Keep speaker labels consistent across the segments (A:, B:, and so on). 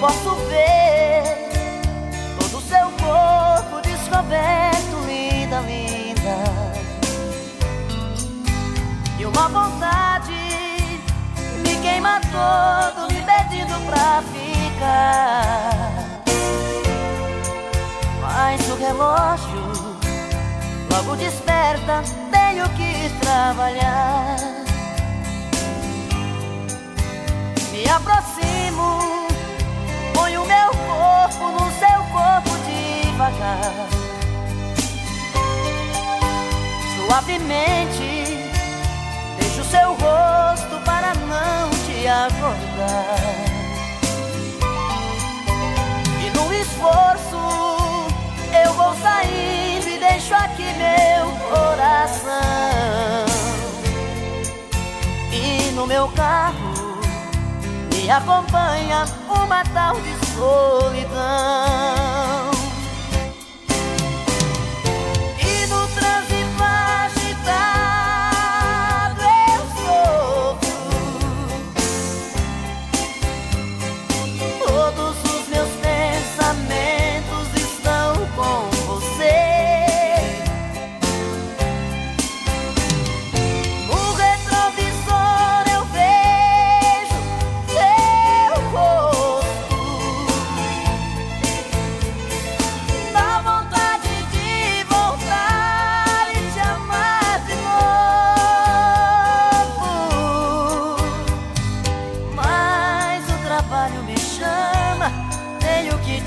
A: posso ver todo o seu corpo descoberto, linda, linda. E uma vontade me queima todo, me pedindo pra ficar. Mas o relógio logo desperta, tenho que trabalhar. Me aproximo. Suavemente, deixo seu rosto para não te acordar. E no esforço, eu vou saindo e deixo aqui meu coração. E no meu carro, me acompanha uma tal de solidão.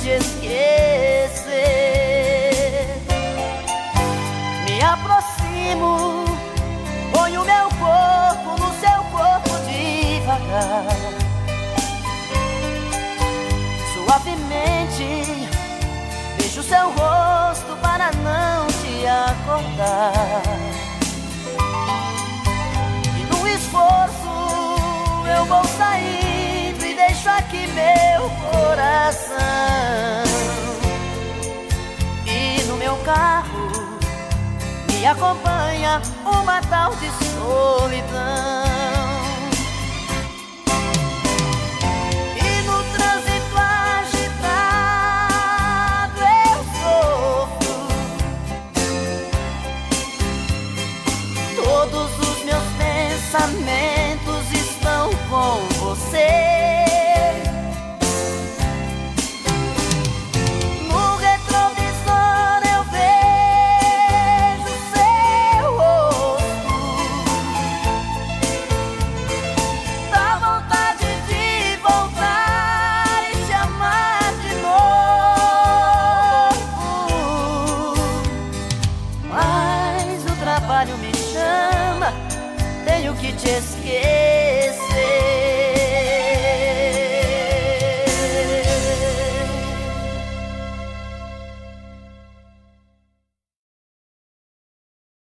A: Te esquecer. Me aproximo, ponho meu corpo no seu corpo devagar. Suavemente, vejo seu rosto para não te acordar. E no esforço eu vou e deixo aqui meu coração. Acompanha uma tal de solidão. E no trânsito agitado eu sofro. Todos os meus pensamentos you just get